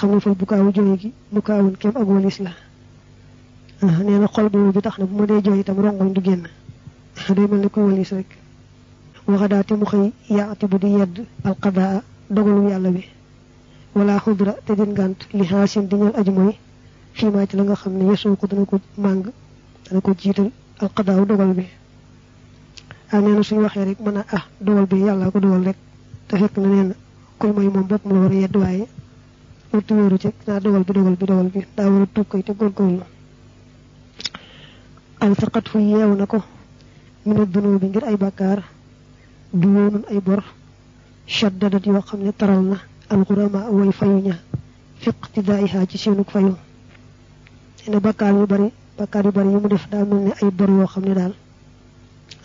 xam ne fal bu kaawu jooy gi bu kaawun kem ak walis la. Nee na xol boobu bi tax na bu ma dee jooy itam rongoñ du génn. Day mel ne kuy walis rek. Waxadaa te mu xëy yaati bu di yedd alqadaa dogalu yàlla bi. Wala xudra te din ngànt li xaasin di ñal aji mooy fii maa ci la nga xam yesoo ko dana ko màng dana ko jiital alqadaaw dogal bi. Ah nee na waxee rek mën a ah dogal bi yàlla ko dogal rek te fekk na nee na kuy mooy moom bopp mu la war a yedd waaye wartu wóoru ci naa dogal bi dogal bi dogal bi daa war a tuub koy te góorgóorlu aw saqat fu yeew na ko mina dunoo bi ngir ay bàkkaar du woonun ay bor shaddadat yoo xam taral na alxurama way fayu ña fiqtidaiha ci seenuk fayu ne bàkkaar yu bari bàkkaar yu bari yi mu def daa mel ay bor yoo xam ne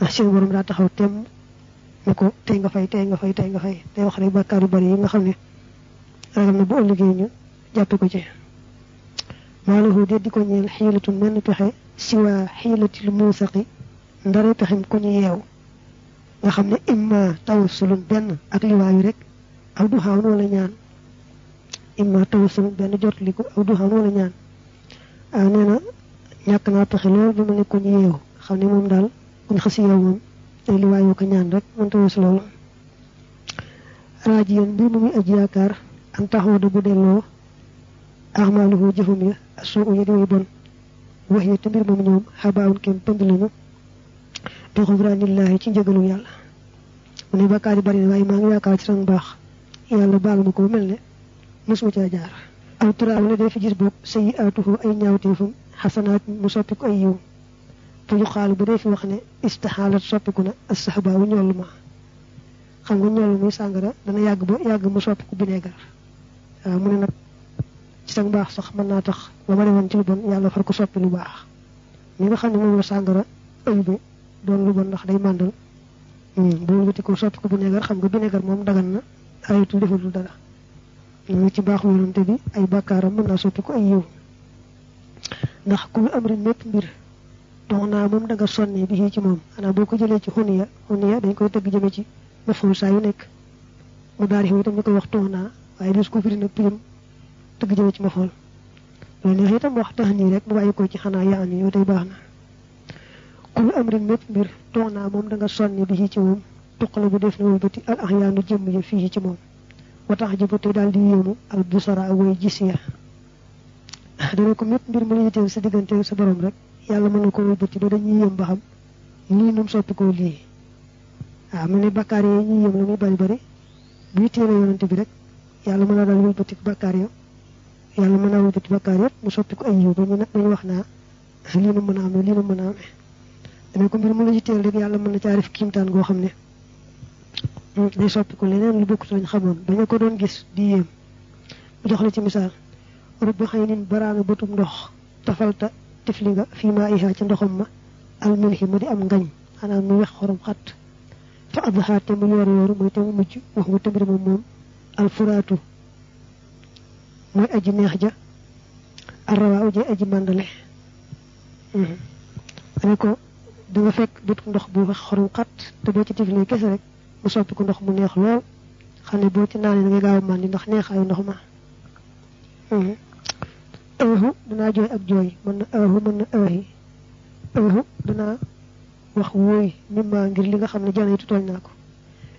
ah seen borom daa taxaw tem ne ko tey nga fay tey nga fay tey nga fay day wax rek bàkkaar yu bari yi nga xam ragal na bu ëllëgee ñu jàppe ko ci maalahu de di ko ñeel xiilatun menn pexe siwaa xiilatil muusaqi ndare pexem ku ñu yeew nga xam ne imma tawassulun benn ak liwaayu rek aw du xaawn wala ñaan imma tawassulun benn jotliku aw du xaawn wala ñaan ah nee na ñàkk naa pexe lool bi mu ne ku ñu yeew xam ne moom daal buñ xasi yeew moom day liwaayoo ko ñaan rek mën tawas loolu raaji yéen mbir mu muy aji yaakaar kenn pënd lañu bi xufraanillaahi ci njëgalu yàlla mu ne bakkaar yi bari na waaye maa ngi yaakaar ci sang baax yàlla baal ma ko mel ne mosuma caa jaar aw turaaw la dee fi gis boog sayi aatuhu ay ñaawteefam xasanaat mu soppiku ay yiw fa yu xaalu bu dee fi wax ne istixaalat soppiku na assaxbaawu ñollu ma xam nga ñollu muy sàngara dana yàgg ba yàgg mu soppiku bineegar waaw mu ne nag ci sa mbaax sax mën naa tax la ma demoon ci lu bon yàlla far ko soppi lu baax. Mi nga xam ne moom la sàngara ëy bi doon lu bon ndax day màndal. Bu wëlbati ko soppi ko bineegar xam nga bineegar moom dagan na ayatul defalul dara. Ñu ci baaxu yonante bi ay bàkkaaram mën naa soppi ko ay yiw. Ndax ku amri mépp mbir nga sonnee bi ci moom. Xanaa boo ko jëlee ci xuniya xuniya dañ koy tëgg jëme ci saa yu nekk. Mu daari koy wax waaye des ko firi nag pirim tëgg jëme ci maful loolu neex itam wax tax nii rek bàyyi ko ci xanaa yaa ni yow baax na. Kul amrin mépp mbir toog moom da nga sonni bi ci moom tuqala bu def na wëlbati al axyaanu jëmm ya fii ci moom. Wa tax ji ba tey daal di yéemu al busara way gis ya. Dana ko mépp mbir mu la yiteel sa diggante sa borom rek yàlla mën na ko wëlbati ba dañuy yéem ba xam lii num soppi ko lii. Waaw mu ne bakkaar yi la muy bari bari bu yitteele yonante bi rek yàlla mën naa daal wëlbati bakkaar ya. Yàlla mën naa wëlbati bakkaar yëpp mu soppi ko ay yiw ba ñu wax naa lii nu mën a amee lii nu mën a amee. Dana ko mbir mu la rek yàlla mën na caa def kiimtaan goo xam ne day soppi ko leneen lu bokkut lañ xamoon dañu ko doon gis di yéem. Mu jox la ci misaal. Rubbi xëy nin baraanga bëtum ndox tafalta tifli nga fii maa ihaa ca ndoxam ma al milhi ma di am ngañ xanaa mu wex xorom xat. Fa adhaa te mu yoor yooru mooy te mu mujj wax mu tëmbir moom moom الفرات موي أجي نيهجا الرواء جي أجي أنا ريكو دوغا فك دوت ندخ بو خرو خات تو بو تي تيفني كيس رك مو سوبي كو ندخ مو نيه لول خاني بو تي ناني نغي غاو ماندي ندخ نيه خاي ندخ ما. اوه دنا جوي اك جوي من اوه من اوه اوه دنا واخ ووي نيما غير ليغا خامني جاني تو تولناكو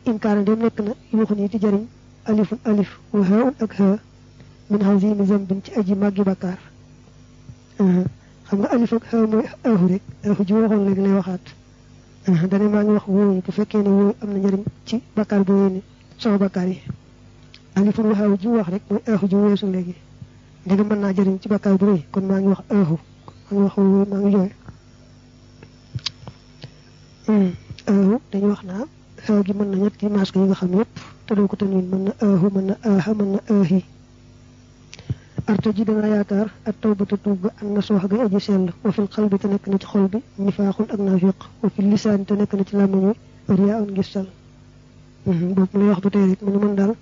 إن كان ديم نيك نا يوخني تي جاري ألف ألف وهاء أكها من هزيم زنب تأجي ماجي بكار. أه. خمنا ألف أكها مو أهرك أهجوا هون لغلي وحات أه. داني ماني وخبون بفكين وو أمن جرم تي بكار بويني. صغ بكاري. ألف وهاء أجوا وحرك مو أهجوا يسون لغي داني من ناجرم تي بكار بوي كن ماني وخ أهو. ماني وخبون ماني جوي أهو. داني وخنا xew gi mën na ñetti masque yi nga xam yépp te doo ko tanwin mën na ëhu mën na aaxa mën na ëhi arta ji danaa yaakaar ak tawbata tuub ga an na soox ga aji sell wa fil xalbi te nekk na ci xol bi nifaaxun ak naafiq wa fil lisaan te nekk na ci làmmiñ wi riyaa un gistal boobu lay wax ba tey rek mu ne mën daal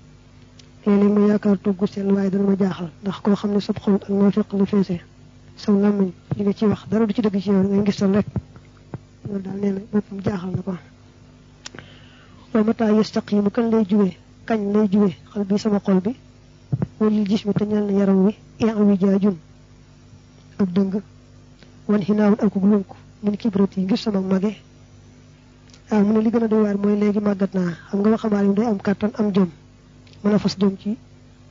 léeg-léeg ma yaakaar tuub gu sell waaye dana ma jaaxal ndax koo xam ne sab xol ak naafiq la feesee saw làmmiñ li nga ci wax dara du ci dëgg ci yow ngay gistal rek loolu daal nee na boppam jaaxal na ko wa mata yastaqimu kan lay juwee kañ lay juwee xal sama xol bi wala gis mi te ñal yaram wi yaa wi jaajun ak dëng wan xinaawun ak lunk min kibrat yi ngir sama mage. Ah mu ne li gën a doy waar mooy léegi màggat naa xam nga waxambaane day am kàttan am jom mën fas jom ci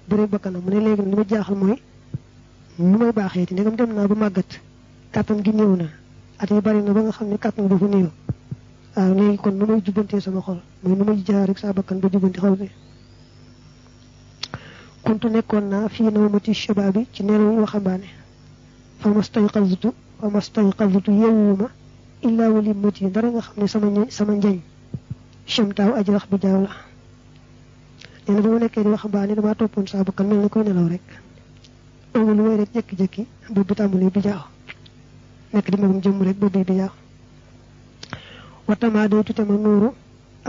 bëre bakkanam. Mu ne léegi jaaxal mooy nu may baaxee ti ndegam dem naa ba màggat kàttan gi néew na at yi bari na ba nga xam ne kàttan dafa néew waaw léegi kon nu may sama xol. Mooy nu may jaar rek saa bakkan ba jubbanti xol bi kuntu nekkoon naa fii nawmati shababi ci nelaw waxambaane. Fa mastayqaztu fa mastayqaztu yeewuma illa wali mati dara nga xam ne sama sama njañ. Chamtaaw aji wax bi jaaw la. Nee na ba ma nekkee di waxambaane damaa toppoon saa bakkan mel na koy nelaw rek. Amul may rek jékki-jékki boobu bi tàmbalee bi jaaw. Nekk di magum jëmm rek boobu bi jaaw watamaa day tute ma nuuru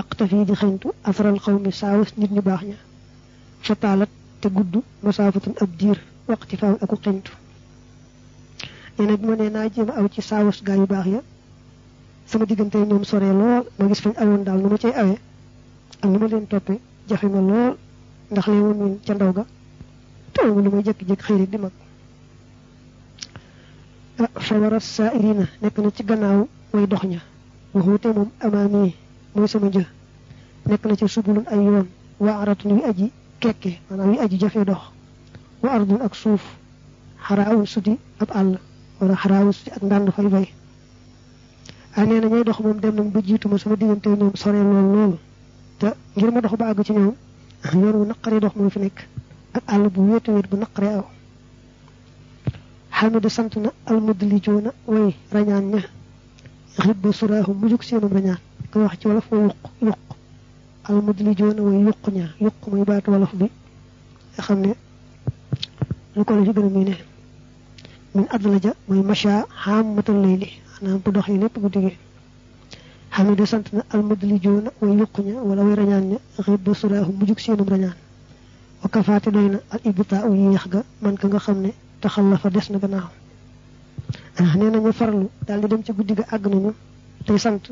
aqtafi di xeñtu afaral xaw mi saawas nit ñu baax ña. Fa taalat te gudd masaafatun ab diir waqti faaw aku xeñtu nee na bi ma nee naa aw ci saawas gaa yu baax ya. Sama diggante ñoom sore lool ma gis fañ awoon daal nu ma cay awee. Ak nu leen toppee jafe ma lool ndax lee woon ca ndaw ga. Lu may di mag. Fa irina nekk na ci gannaaw way dox waxuute moom amaami mooy sama jë nekk na ci subulun ay yoon wa aratun wi aji kekke maanaam aji jafe dox wa ardun ak suuf xaraawun sudi ab àll wala xaraawun sudi ak ndànd fay bay ah nee na ñooy dox moom dem nañ ba jiitu ma sama diggante ñoom sore lool lool te ngir ma dox ba àgg ci ñoom yoon wu naqaree dox moo fi nekk ak bu wéetu wéet bu naqaree aw xamida sant na almudli way rañaan ña xibba suraahu mujug seenum rañaan ko wax ci wolof yuq yuq almudli joona way yuq ña yuq muy baatu bi. Nga lu ko muy ne min adlaja mooy macha xaam matal layli. Xanaa bu dox yi lépp guddi gi xamida sant na almudli joona way yuq ña wala way rañaan ña. Xibba suraahu mujug seenum rañaan. Wa kafaate doy na al ibtaa u yéex ga. Man ka nga xam ne taxal la fa des na gannaaw nee nañu farlu daal di dem ci guddi ga àgg nañu tey sant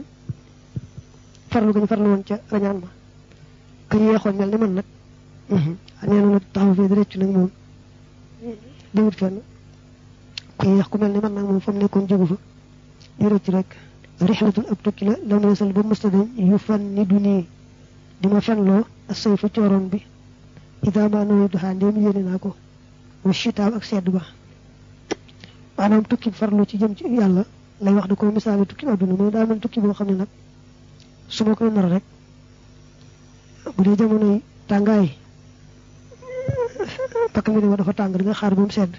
farlu ga ñu farlu woon ca rañaan ma ka yeexoon mel ni man nag nee na nag taxaw fii rëccu nag moom diwut fenn ku yeex ku mel ni man nag moom fa mu nekkoon jógu fa di rëcc rek rixlatul ab tukki la lam yasal ba mësta dañ yu fan ni du nii di ma fenloo ak say fa cooroon bi ida ma nawe duxaa ndéem yéene naa ko wa chitaab ak sedd ba maanaam tukki farlu ci jëm ci yàlla lay wax da ko misaali tukki adduna mooy daa mel tukki boo xam ne nag su ma koy nar rek bu dee jamonoy tàngaay pakk mi ne ma dafa tàng di nga xaar bu mu sedd.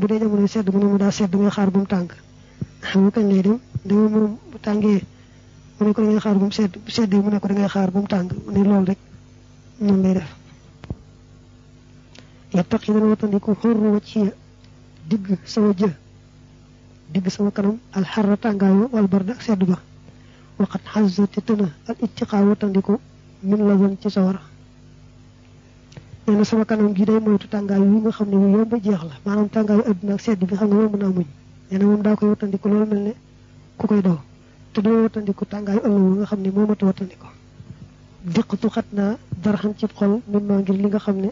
Bu dee jamonoy sedd mu mu daa sedd ngay xaar bu mu tàng. Xam nga lay dem? Dama bu tàngee mu ne ko da ngay xaar bu mu sedd bu mu ne ko da ngay xaar bu mu tàng mu ne loolu rek noonu lay def. Yattaqi dana watandiku xurru wacciya digg sama jë. Digg sama kanam alxarra tàngaayu wal barda ak sedd ba. Waxat xazza te tëna al ittiqaa watandiku min la zon ci sawara. Nee na sama kanam gi day moytu tàngaay yi nga xam ne wu yomb jeex la. Maanaam tàngaayu adduna ak sedd bi xam nga naa muñ. Nee na moom daa koy ku koy daw. Te doo watandiku tàngaayu ëllëg nga xam ne moo mata watandiku. Diqtu xat cib xol min ngir li nga xam ne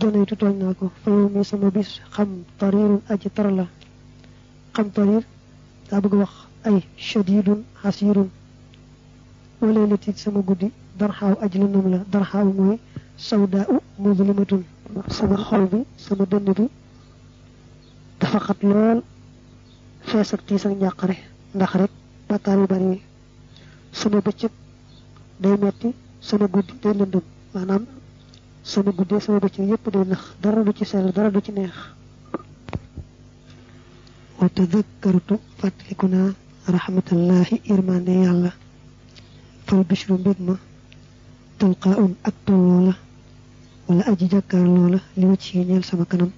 jonaytu tooñ naa ko fa mi sama bis xam tarirun aji tar xam tarir daa bëgg wax ay shadidun xasirun wala lati sama guddi darxaaw aji lëndëm la darxaaw mooy sawdaa u muslimatun sama xol bi sama dënn bi dafa xat lool ak ak bari. Sama bëccëg day metti sama guddi day maanaam sama guddee sama bëccëg yépp day nax dara du ci sell dara du ci neex. Wa tadakkartu fàttaliku naa rahmatallahi irmande yàlla. Fal bishru mbég ma talqaa un ak tolloo la wala aji jàkkaarloo la li wacc ñeel sama kanam.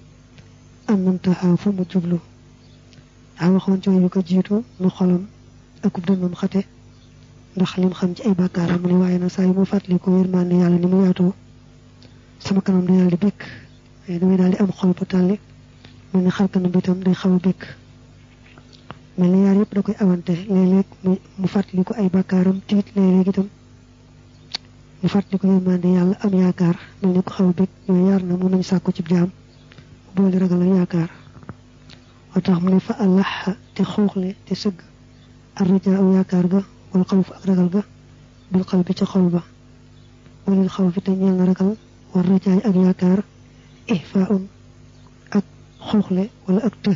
Am nantaxaa fu mu jublu daa waxoon ci yu ko jiitu nu xolam akub dënnam xate. Ndax lim xam ci ay bàkkaaram mu ne waaye na ma fàttaliku yërmande yàlla ni mu yaatoo sama kanam day daal békk waaye damay daal di am xol bu tàlli mel ni xar kanam bi itam day xaw a békk mel ni yaar yëpp da koy awante léeg-léeg mu fàttali ko ay bàkkaaram tiit léeg-léeg itam ñu fàttali ko yërmande yàlla am yaakaar mel ni ko xaw bég yooyu yaar na moom lañ sàkku ci jaam boole ragal ak yaakaar moo tax mu ne fa allaxa te xuuxle te sëgg arrajaa aw yaakaar ga wal xawf ak ragal ga bil xal bi ci xol ba walil xaw fi te ñeel na ragal rajaay ak yaakaar ihfaun ak xuuxle wala ak të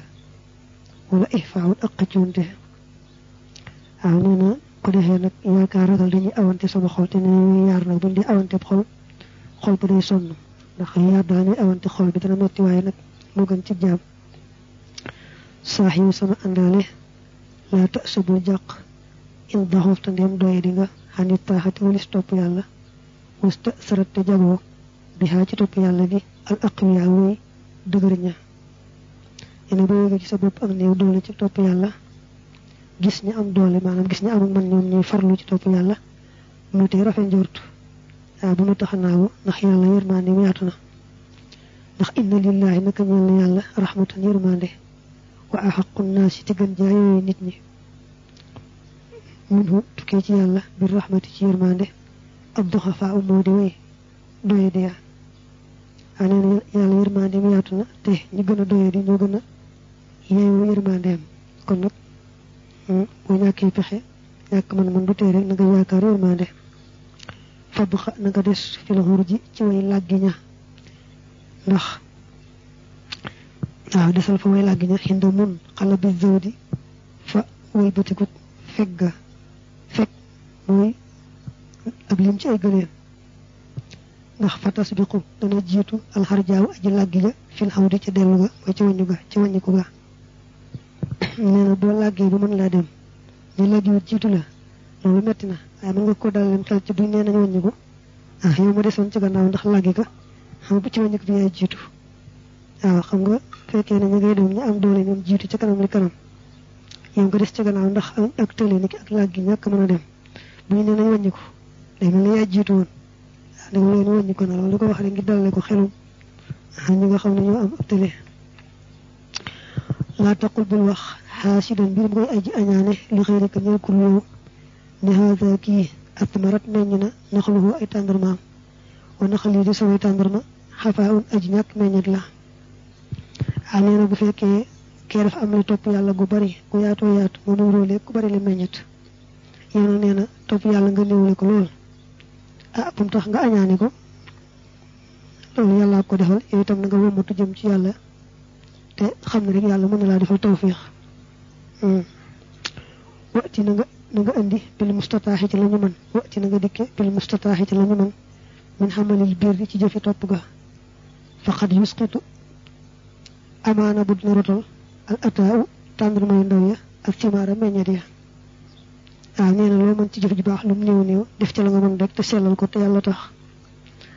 wala ihfaun ak xëccoonte waaw nee na ko defee nag ragal dañuy awante sama xol te ne yaar nag buñ di awante xol xol ba day sonn ndax yaar dañuy awante xol bi dana metti waaye nag moo gën ci jaam saaxiwu sama sa bul jàq in daxuf te ndem doye di nga xanit taaxati walis topp yàlla wasta bi xaa ci topp yàlla gi al aqwiya woy dëgër ña yene boo yëgee ci sa bopp ak néew doole ci topp yàlla gis ñi am doole maanaam gis ñi amul man ñoom ñuy farlu ci topp yàlla mu tey rafet njort waaw bu mu tax naawu ndax yàlla yërmande mu yaatu na ndax inna lillahi naka na yàlla rahmatan yërmande wa axaqu naasi te gën nit ñi minhu tukkee ci yàlla bir rahmati ci yërmande ab duxafaa u moo di way doye di na yàlla yërmande mu yaatu na te ñu gën a doye di ñoo gën a yeeyoo yërmandeem kon nag boo ñàkkee pexe ñàkk man man du tee rek na nga yaakaar yërmande fabb xa na nga des fi la xur ji ci way làggi ña ndax waaw desal fa way làggi mun xala bi zawdi fa way batikut fekk mooy ab lim ci ay ndax fa tasbiqu dana jiitu alxarjaaw aji làggi ja fil xaw di ca dellu ga mooy ci wàññu ga ci wàññiku ga. Nee na boo làggee bu mën laa dem. Ñu làggiwut jiitu la loolu metti na waaye mën nga ko dal leen xel ci buñ nee nañ wàññi ko. Ah yow ma desoon ci gannaaw ndax làggi ka xam nga ci wàññi ko bi yaay jiitu. Waaw xam nga fekkee ne ñu ngay dem ñu am doole ñoom jiitu ci kanam li kanam. Yow nga des ci gannaaw ndax ak tële ni ak làggi ñàkk mën a dem. Buñ nee nañ wàññi ko day mel ne yaay jiitu nga leen wàññi ko na loolu ko wax rek ngir dalale ko xelum ñi nga xam ne ñoo am tële laa taqul bul wax. Xaasidan mbir mu koy aji añaane li xëy ka ñeel kul yow ne haada kii atmarat meññ na naxluhu ay tàndarmaam. Wa naxal di samay tàndarma. Xafaa un aji ñàkk meññet la. A na bu fekkee kee dafa am li topp yàlla gu bari gu yaatoo yaatu róole ku bari nga ko ah bu mu tax nga añaane ko loolu yàllaa ko defal yow itam na nga wëmmatu jëm ci yàlla te xam ne rek yàlla mën na laa defal tawfiix wati na nga nga indi bil mustataaxi ci la ñu mën wati na nga dikke bil mustataaxi ci la ñu mën min ci jëfi topp ga. Faqad yusqitu amaana bu al ataaw tàndarma yu ndaw ya ak ya waaw nee na loo mën ci jëf ju baax lu mu néew def ci la nga mën rek te sellal ko te yàlla tax.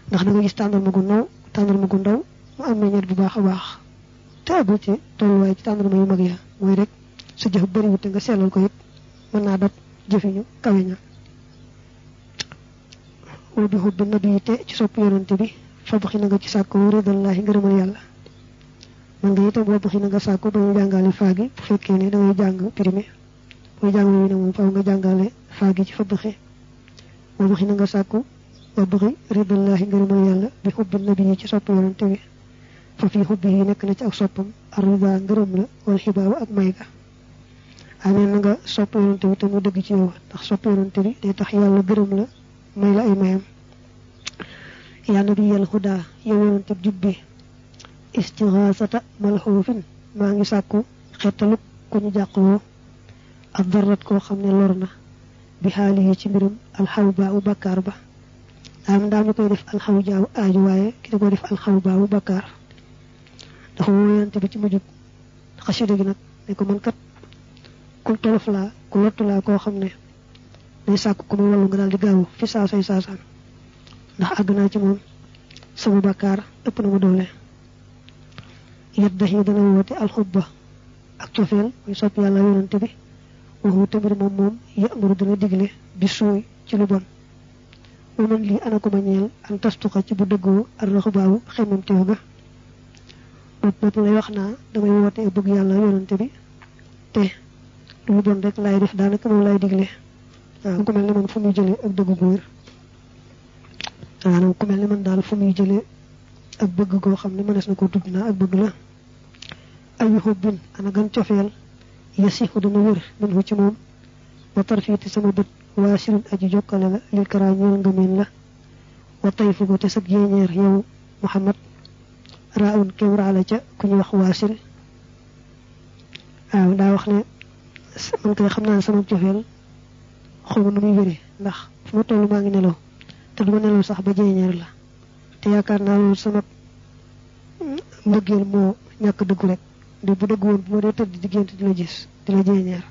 Ndax da nga gis tàndarma gu ndaw tàndarma gu ndaw mu am meññet bu baax baax. Te agul ci tolluwaay ci tàndarma yu mag ya mooy rek sa jëf bariwut te nga sellal ko it mën naa dab jëfiñu kawe ña. Wa bi xubbi nabi te ci sopp yonante bi fabaxi na nga ci sàkko ridallahi ngërëmal yàlla. Man nga itam wabaxi na nga sàkko ba ñu jàngale faagi bu fekkee ne da ngay jàng primé booy jàng wi ne moom faaw nga jàngale faagi ci fabaxi wabaxi na nga sàkko wabaxi ridallahi ngërëmal yàlla bi xubbi nabi ci sopp yonante bi fa fii xubbi yi nekk na ci ak soppam arida ngërëm la wal xibaabu ak may ga na nga sopp yonante bi te mu dëgg ci yow ndax sopp yonante day tax yàlla gërëm la may la ay mayam yaa nabi yal xudaa yow yonante bi jubbi. Istixaasata malxuufin maa ngi sàkku xettalu ku ñu jàqloo ak darat koo xam ne lor na bi xaali yi ci mbirum alxaw baawu bakkaar ba am daal ñu koy def alxaw jaaw aaju waaye ki da koy def alxaw baawu bakkaar dafa woo yonante bi ci mujjub xasida gi nag ne ko man kat ku tolof laa ku lottu laa koo xam ne day sàkk ku ma wallu nga daal di gaawu fi saasay saasaan ndax àgg naa ci moom sama bakkaar ëpp na ma doole yi dana woote alxubba ak cofeel muy sopp yàlla yonante bi waxu tamit moom moom yamuru dana digle bi suuy ci lu bon. Wa man lii ana ko ma ñeel an tastuxa ci bu dëggoo ar raxubaawu xemmam teew ga. Bopp bopp lay wax naa damay woote bëgg yàlla yonante bi te lu bon rek laay def daanaka moom laay digle. Waaw ko mel ne man fu muy jëlee ak dëggu gu wér. Maanaam ku man daal fu muy jëlee ak bëgg goo xam ne mënees na ko tudd ak bëgg la. Ayu xubbin ana gan cofeel yasihu dana wér min hu ci moom wa tarfiiti sama bët waasilun aji jokkale la lil karaa ñeel ngëmeen la. Wa yow muhammad. Raawun kem raala ca ku ñu wax waasil waaw daa wax ne man koy xam naa sama cofeel xaw ma nu muy wéree ndax fu ma toll maa ngi nelaw te duma nelaw sax ba sama mbëggeel moo de bu dëgg woon bu ma dee di gént di la gis di la jeeñeer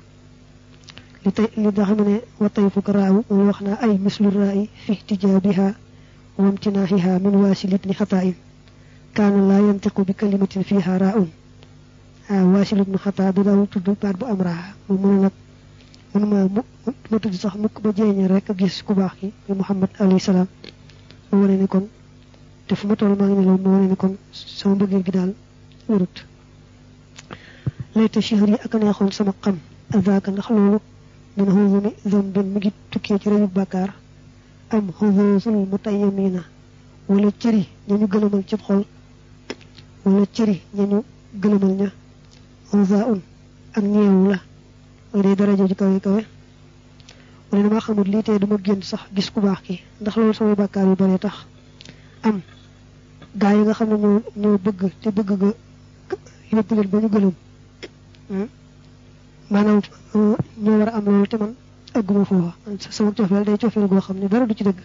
li tey li nga xam ne wa tey fukk raawu mooy wax ay mislu raayi fi tijaabiha wamtinaahiha min waasilit ni xataa in kaana laa yantiqu bi kalimatin fiha raaun. Waaw waasilit ni xataa du daaw tudd baat bu am raa mu mu ne nag mënuma mu ma tudd sax mukk ba jeeñeer rek gis ku baax ki muy muhammad alayhi salaam. Mu wane ni kon te fu ma toll maa ngi nelaw mu wane ni kon sama mbëggeel gi daal wërut layta chihri ak neexoon sama xam. Azaka ndax loolu min xusumi zambin mi ngi tukkee ci bàkkaar. Am xususul mutayyamina wala cëri ñañu gëlëmal ci xol. Wala cëri ñañu gëlëmal ña. Xusaun ak ñeewu la. Day daraja ji kawe kawe. Ne dama xamul lii tey duma génn am gaa yi nga xam ne ñoo ñoo bëgg te bëgg ga leen ba ñu maanaam ñoo war a am loolu te man ëgguma foofa sama cofeel day cofeel goo xam ne dara du ci dëgg.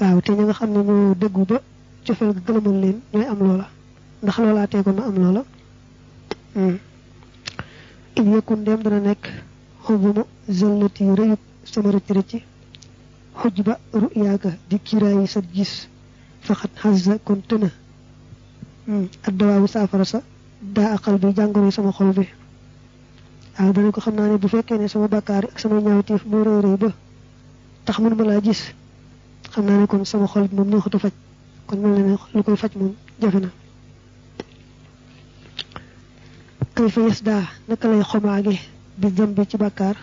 Waaw te ñi nga xam ne ñoo dëggu ba cofeel ga gëlëmal leen ñooy am loola. Ndax loolaa teegoon na am loola. In yëkkun dem dana nekk xubuma zëllati rëyub sama rëcc rëcc. Xuj ba ruyaaka di kiraayi sa gis. Faxat xasa kon tëna ak dawaabu saafara sa. Daa aqal bi jàngoro sama xol bi waaw dana ko xam naa ne bu fekkee ne sama bakkaar ak sama ñaawteef moo rëy ba tax mënu ma laa gis xam naa ne kon sama xol moom neexut a faj kon mel na ne lu koy faj moom jafe na kay fa yes daa naka lay xomaage bi dam bi ci bakkaar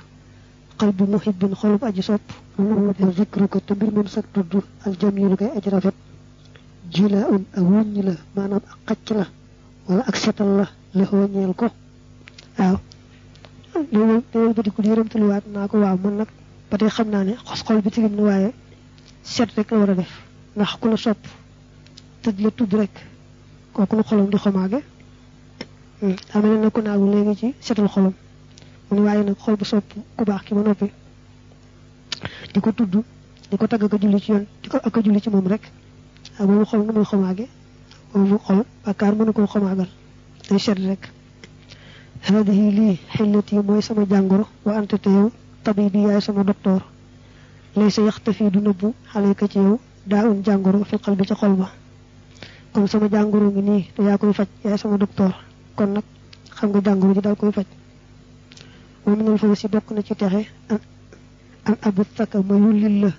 xal bu muhibbin xolub aji sopp. Mu zikru ko te mbir moom sag tudd al jamilu kay aji rafet. Jila un ak la maanaam ak xacc la wala ak setal la la ko loolu ba di ko yërëmtaluwaat naa ko waaw man nag ba tey xam naa ne xos xol bi tigim na waaye set rek la war a def. Ndax ku la sopp tëj la tudd rek kooku la xolam di xomaage. Amee na ko naagu léegi ci setal xolam. Mu ne waaye nag xol bu sopp ku baax ki ba noppi di ko tudd di ko tagg ko julli ci yoon di ko ak julli ci moom rek. Waaw boobu xol nu muy xomaage? Boobu xol bàkkaar mënu koo xomaagal. Day set rek hadihi lii xillat yi mooy sama jàngoro wa ante te yow tabibi yaay sama docteur lay sa yaxtafi du nëbbu xale ka ci yow daa un jàngoro fi xal bi ca comme sama jàngoro ngi nii te yaa koy faj yaay sama docteur kon nag xam nga jàngoro ji daal koy faj moom minal na ci texe an abu saka ma yullil la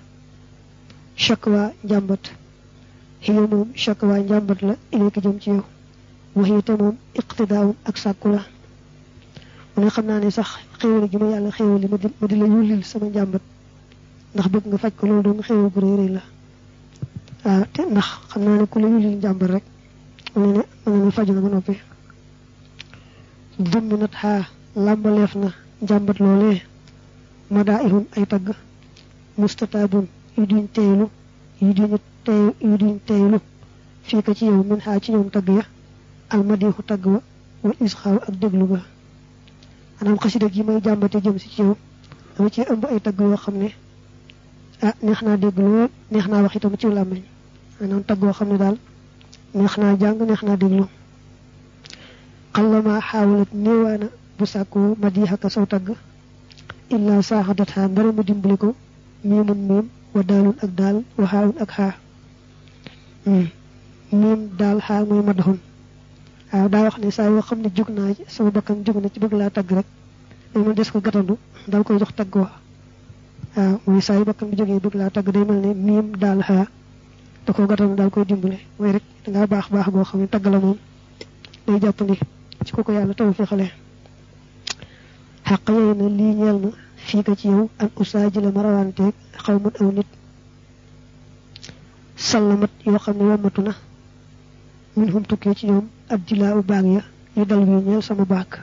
chakwa njàmbat xiyo moom chakwa njàmbat la ileeki jëm ci yow ak sàkku mu ne xam naa ne sax xéwali gi ma yàlla xéwali ma di ma di la yullil sama njàmbat. Ndax bëgg nga faj ko loolu doon xéwal bu rëy la. Waaw te ndax xam naa ne ku la yullil njàmbat rek mu ne ne mën na faju na ba noppi. Dummi nat xaa na njàmbat loolee ma daa ihun ay tagg. Mustataabun yu duñ teeylu yu duñ tey yu duñ teeylu fii ko ci yow min xaa ci ñoom tagg ya. Almadiixu tagg wa wal isxaaw ak déglu maanaam xasida gi may jàmbate jëm ci yow dama ci ëmb ay tagg yoo xam ne. Ah neex naa dégg lool neex naa wax itam ci làmmiñ maanaam tagg yoo xam ne daal neex naa jàng neex naa déglu xallama xaawalat néewaana bu madiixaka saw tagg illa saaxadat xaa mu dimbali ko miimun miim wa daalun ak daal wa xaawun ak xaa miim daal xaa mooy madaxun waaw daa wax ne saa yoo xam ne naa sama bakkan jóg na ci bëgg laa tagg rek day mel des ko gatandu dal koy jox tagg wa. Waaw mooy saa yu bakkan bi jógee bëgg laa tagg day mel ne miim daal xaa da koo gatandu daal koy dimbale. Mooy rek dangaa baax baax goo xam ne la moom day jàppandi ci ko ko yàlla taw fi xale xaq yooyu na lii ñeel na fii ko ci yow an usaaji la ma rawanteeg xaw man aw nit. Sallamat yoo xam ne yommatu na hum tukkee ci ñoom ab jilaa u baag ya. Yu dal ñeel sama baag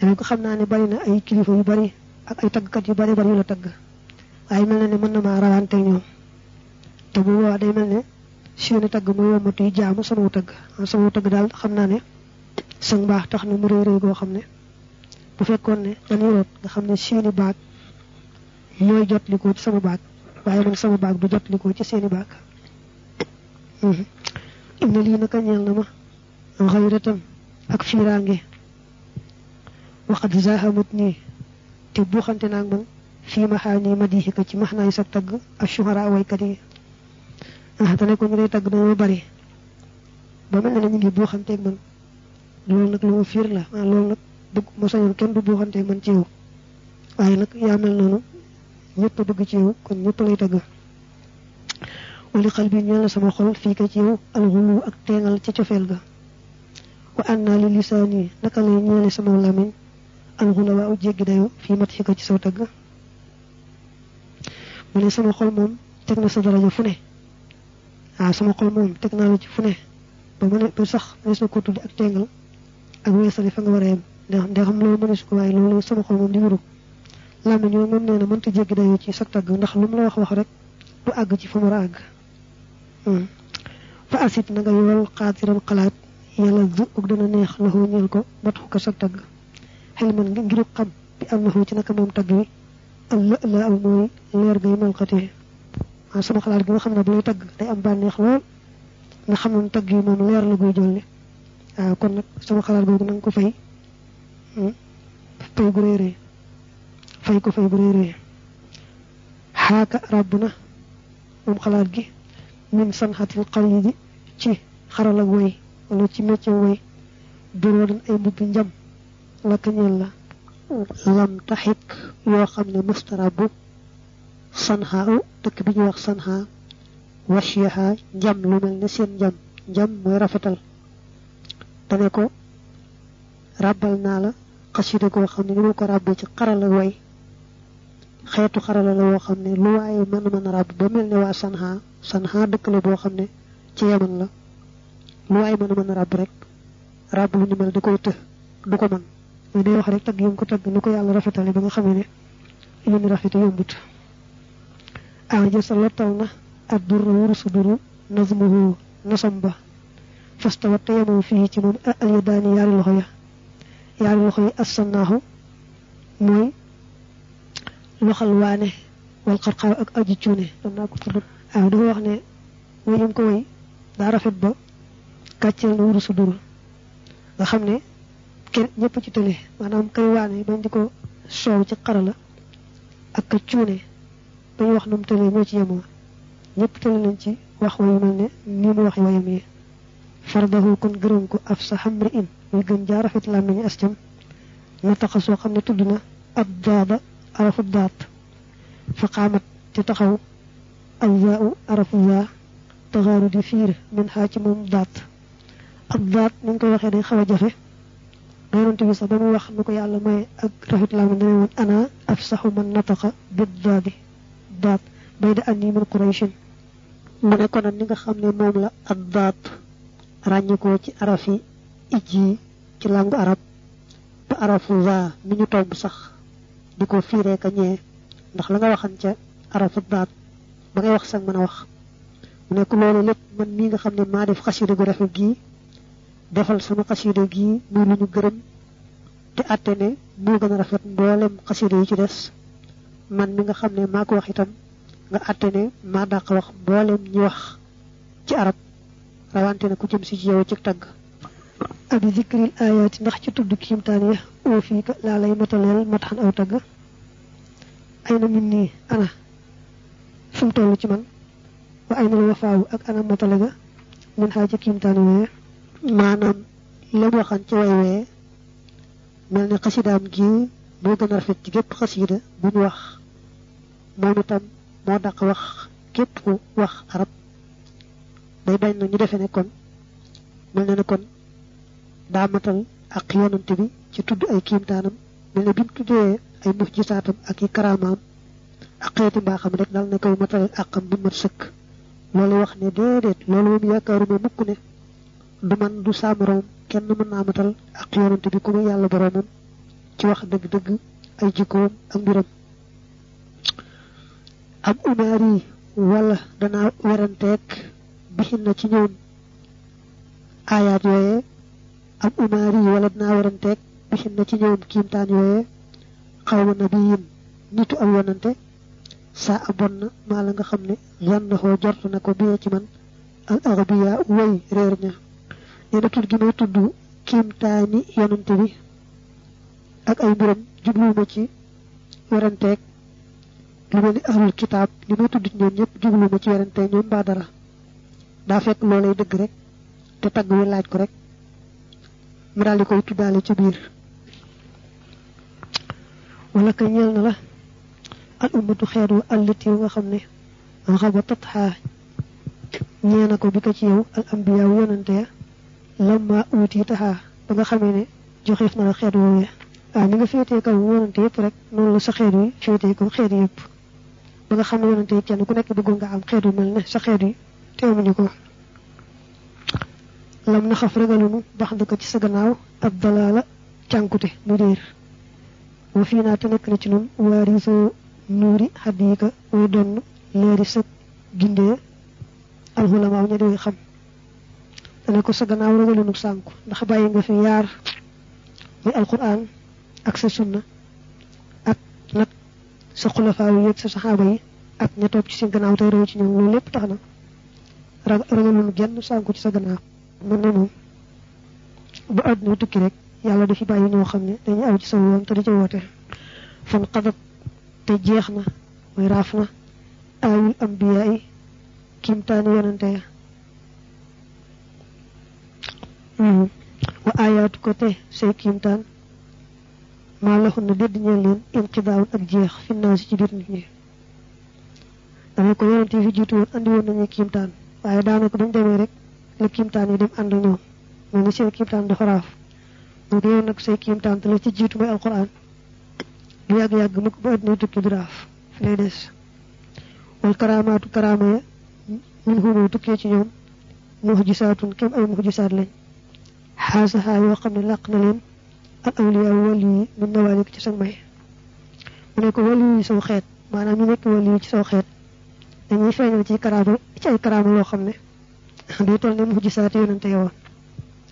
dana ko xam ne bari na ay kilifa yu bari ak ay taggkat yu bari bari yu la tagg waaye mel ne mën na maa rawante ñoom. Te bu boobaa day seeni yi jaamu sama sama ne sang baax tax na mu réy réy goo xam bu fekkoon ne dañuy root nga xam seeni jotlikoo ci sama baag waaye man sama baag du jotlikoo ci seeni baag inna lii naka ñeel na ma xayratan ak fiiraange waxat zahamat nii te buuxante naag man fii ma xaa nii ma diixi ko ci max naay sa tagg ak shuhara waykat yi ah te ne ko ñu lay tagg dañoo bari. Ba mel ne ñu ngi buuxanteeg man. Loolu nag lu ma fiir la loolu nag bëgg ma sañoon kenn du buuxanteeg man ci yow. Wali na sama xol fii ka ci yow ak cofeel ga wa anna li lisaani naka lay ñeele sama lamiñ alxula waa u jéggi dayo fii mat xika ci saw tagg mu ne sama xol moom teg na sa daraja fu ne. Waaw sama xol moom teg naa la ci fu ne. Ba mu ne ba sax mënees na ko tuddi ak teengal ak weesali fa nga war a yem. Ndax ndax xam loolu ko waaye loolu sama xol moom di wuru. Lamiñ yooyu moom nee na mënta jéggi dayo ci sa tagg ndax lu mu la wax wax rek du àgg ci fa mu war àgg. Fa asit na nga yool xaatiran xalaat yàlla du ak dana neex laxoo ñeel ko bat ko sa tagg. Xel man ngi ngirub xam bi am na ci naka moom tagg wi. Alla la aw mooy leer gay melxatee waaw sama xalaat gi nga xam ne bu lay tagg day am bànneex lool. Nga xam ne tagg yi moom leer la guy jolli waaw kon nag sama xalaat googu na ko fay. Fay gu réeree. Fay ko fay gu réeree. Xaaka ràbb na moom xalaat gi. Min sanxatil xalidi ci xaral ak woy wala ci métier woy duroo dan ay mbubbi njam la kañeel la lam taxik yoo xam ne mustarabu. Sanxa u dëkk bi wax sanxa washiha njam lu mel ne seen njam njam mooy rafetal dane ko ràbbal naa la xasida koo xam ne ko ràbbee ci xaral ak woy xeetu xarala la woo xam ne lu waaye mën mën a ràbb ba mel ne waa sanxa sanxa dëkk la boo xam ne ci yaman la lu waaye mën a mën a ràbb rek ràbb lu ni mel da koy të du ko mën mais day wax rek tagg yi mu ko tagg ni ko yàlla rafetale ba nga xamee ne ni rafete yombut aja sa lottal na ak durra wurusu duru nazmuhu nasam ba fastawa yemoo fii ci moom al yadaani yaari loxo ya yaari loxo yi assannaahu mooy loxal waane wal xarxaaw ak aji cuune doon naa ko tudd waaw dafa wax ne wayum ko way daa rafet ba gàcceel na wurusu duru nga xam ne kenn ñëpp ci tële maanaam kay waane bañ di ko soow ci xarala ak ka cuune bañ wax nu mu tëlee ñoo ci yemoo. Ñëpp tële nañ ci wax wayu mel ne mu waxi wayam fardahu kon gërëm ko af sa xamri in muy gën jaa rafet làmmiñu ascam na taxa xam ne tudd na ab fa qaamat te taxaw alzaau arafu di min xaa ci ab daat ni ñu koy waxee day xaw a jafe. Bi sax ba mu wax nu ko yàlla may ak rafet mi dane woon ana afsaxu man nataqa bid daadi daat bay da min qurayshin mu ne ko nag ni nga xam ne moom la ak daat ràññikoo ci araf yi ij yi ci langu arab ba arafu za mi ñu tomb sax di ko fiiree ka ñee. Ndax la nga waxan ca arafu daat ba ngay wax sax mën a wax. Mu nekk loolu lépp man mii nga xam ne maa def xasida gu rafet gii defal sama xasida gii muy lu ñu gërëm te àtte ne moo gën a rafet mboolem xasida yi ci des. Man mi nga xam ne ko wax itam nga àtte ne dàq wax mboolem ñi wax ci arab rawante na ku jëm si ci yow ci tagg. Abi zikril ayaati ndax ci tudd kiimtaan ya oo fii ka laa lay mataleel mataxan aw tagg. Ay min nii ana fu mu toll ci man? Wa ay na la ak ana matale ga? Min xaa maanaam la mu waxan ci way wee mel gi moo gën a rafet ci gépp xasida bu ñu wax. Moom itam moo dàq wax képp ku wax arab. Day bañ ñu defee ne kon mel na ne kon daa matal ak yonante bi ci tudd ay kiimtaanam. Mel ne bi mu tuddee ay mujjisaatam ak i karaamaam ak xeeti mbaaxam rek dal na koy matale àqam bu mat sëkk. Loolu wax ne déedéet loolu moom yaakaaruma mukk ne du man du saamaroom kenn mën naa matal ak yonante bi ku mu yàlla boromam ci wax dëgg-dëgg ay jikkoom ak am umaar wala danaa weranteeg bixin na ci ñoom. Aayaat am umaar wala danaa weranteeg bixin na ci ñoom kiimtaan yooyee xawma nabiyin nitu am yonante saa abon na maa la nga xam ne zannaxoo jort na ko biyee ci man. Al arabiya way réer ña nee na tudd gi may tudd kiimtaani yonante bi ak ay mbiram jubluwuma ci weranteeg lu mel ahlul kitaab li may tudd ci ñoom ñëpp jubluwuma ci weranteeg ñoom mbaa dara. Daa fekk loolay dëgg rek te tagg wi laaj ko rek mu daal di koy tuddaale ci biir. Wala ka ñeel na la al ummatu wa allati nga xam ne xaba tatxaa ñee na ko bi ko ci yow al ambiya wu yonante ya lamma uuti taxaa ba nga xamee ne joxeef na la xeet woowee waaw ni nga féetee kaw yonante yëpp rek noonu la sa xeet wi féetee kaw xeet yëpp ba nga xam ne yonante yi kenn ku nekk bëggoon nga am xeet wu mel ne sa xeet yi te amuñu ko lam na xaf ragalunu bax ko ci sa gannaaw ab dalaala cànkute mu réer wa fii naa te nekk na ci nun waarisoo nuuri xaddiika way donn leeri sa gindee alxulamaaw ña di xam dana ko sa gannaaw ragalunu sànku ndax bàyyi nga fi yaar muy alquran ak sa sunna ak sa xulafaa yi yëg sa saxaaba yi ak ña topp ci seen gannaaw tey roy ci ñoom loolu lépp tax na ragalunu genn sànku ci sa gannaaw mën na moom ba àdduna tukki rek yàlla dafi bàyyi ñoo ne dañuy aw ci sa yoon te fan te na mooy raaf na aayul wa aayaatu ko te say kiimtaan. Maa laxun na dédd ñeel leen inqidaawun ak jeex finnaasi ci biir nit ñi. Dama ko yonante yi fi jiitu woon andi woon nañu kiimtaan. Waaye daanaka bañ demee rek la kiimtaan yi dem ànd ñoom. Moom ni seen kiimtaan dafa raaf. Mu ngi yow nag say kiimtaan te la ci jiitu mooy alquran lu yàgg-yàgg mukk ba àddina tukki du raaf. Fi lay des. Wal karaamaatu karaama ya min humu tukkee ci ñoom. Muxjisaatun kem ay muxjisaat lañ xeet dañuy feeñal ci karaama ci ay karaama yoo xam ne day toll ne muxjisaat yonante yowoon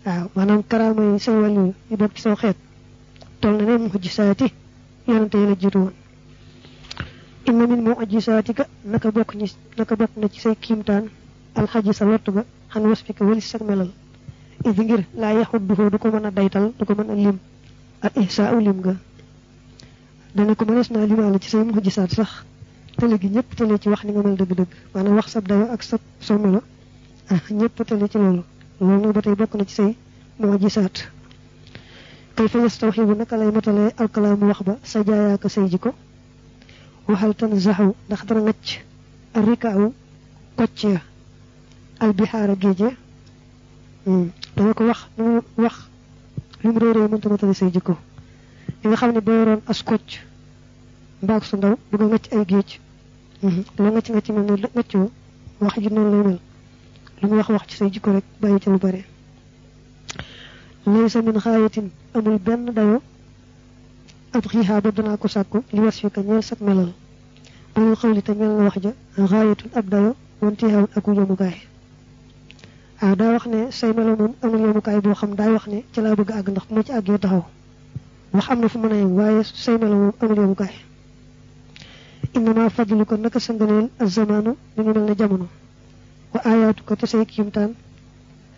waaw maanaam karaama yi say wàllu yi bokk ci saw xeet toll na ne muxjisaati yonante yi la jiitu woon inna min mu'jisaatika naka bokk ñi naka bokk na ci say kiimtaan alxaji sa lott ba xan wasfika walis sag melal idi ngir laa yaxudduhoo du ko mën a daytal du ko mën lim. Al ihsaau lim nga dana ko mënees naa limaale ci say mu'jisaat sax. Tële gi ñëpp tële ci wax ni nga mel dëgg-dëgg. Maanaam wax sab dayo ak sa soo melo ah ñëpp tële ci loolu. Loolu nag ba tey bokk na ci say mu'jisaat kay fa yastawxibu naka lay matalee alkalaamu wax ba? Sa jaayaaka say ji ko waxal tan ndax dana ngacc. Rikaaw kocc ya. Albixaara géeje danga ko wax lu mu wax lu mu réeréy mënta matale say jikko li nga xam ne boo yoroon as kocc mbaag su ndaw bëgg a ngacc ay géej loo ngacc ngacc mel ne ngaccoo wax ji noonu lay mel lu mu wax wax ci say jikko rek bàyyi ci lu bare laysa min xaayatin amul benn dayo ab xiixaa ba danaa ko sàkku li was fi ka ñeel sak melal banul xawli te ñeel na wax ja xaayatun ab dayo wanti xawun aku waaw daa wax ne say melo moom amul yemukaay boo xam daay wax ne ci laa bëgg àgg ndax bu ma ci àggee taxaw. Wax am na fu mën a yem say melo moom amul yemukaay innama fadlu ko naka sa ngëneel ak zamaanu mi ngi mel ne jamono. Wa aayaatu ko te say kiimtaan.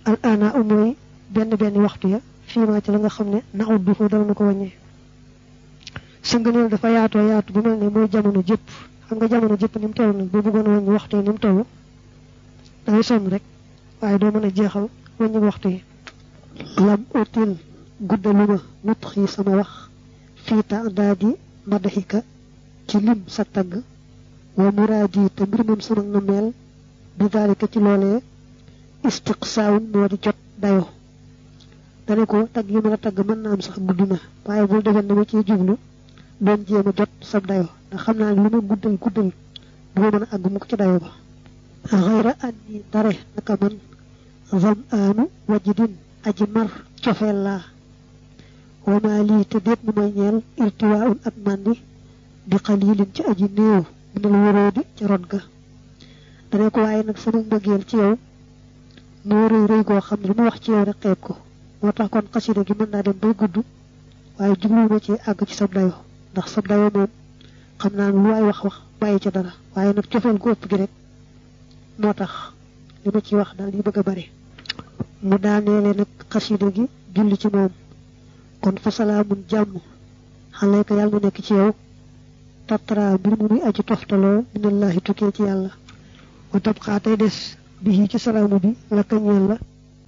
Al ana u mooy benn benn waxtu ya fiimaa ci la nga xam ne naxut du na ko wàññee. Sa ngëneel dafa yaatoo yaatu bu mel ne mooy jamono jëpp. Xam nga jamono jëpp ni mu toll nag boo bëggoon wàññi waxtu yi ni mu toll dangay sonn rek waaye doo mën a jeexal wàññi waxtu yi. Lam util guddaluma nutx yi sama wax. Fii ta daadi madaxika ci lim sa tagg. Wa muraadi te mbir moom sama nameel bi daalika ci loolee istiqsaawun moo di jot dayo. Dane ko tagg yi ma la tagg mën naa am sax gudd waaye bul defal ne ma ciy jublu. Doon jéem a jot sab dayo. Ndax xam lu ma guddal guddal du ma mën a àgg dayo ba xayra anni dare naka man zam aanu wajidin aji mar cofeel laa wama lii te déet nu may ñeel irtiwaaun ak màndi bi xalilin ci aji néew minal wóróodi ca rot ga dane ko waaye nag sama mbëggeel ci yow moo rëy rëy goo xam ne lu ma wax ci yow rek xeeb ko moo tax kon xasida gi mën naa dem bay gudd jubluwuma ci àgg ci wax bàyyi ca dara cofeel gu ëpp gi rek moo tax li ma ci wax daal di bëgg bari. Mu daaneele nag xasida gi julli ci moom. Kon fa xale ko yàlla mu nekk ci yow. Tattara mbir mu muy aji toftaloo minallahi tukkee ci yàlla. Wa tab xaatay des bi ci salaamu bi la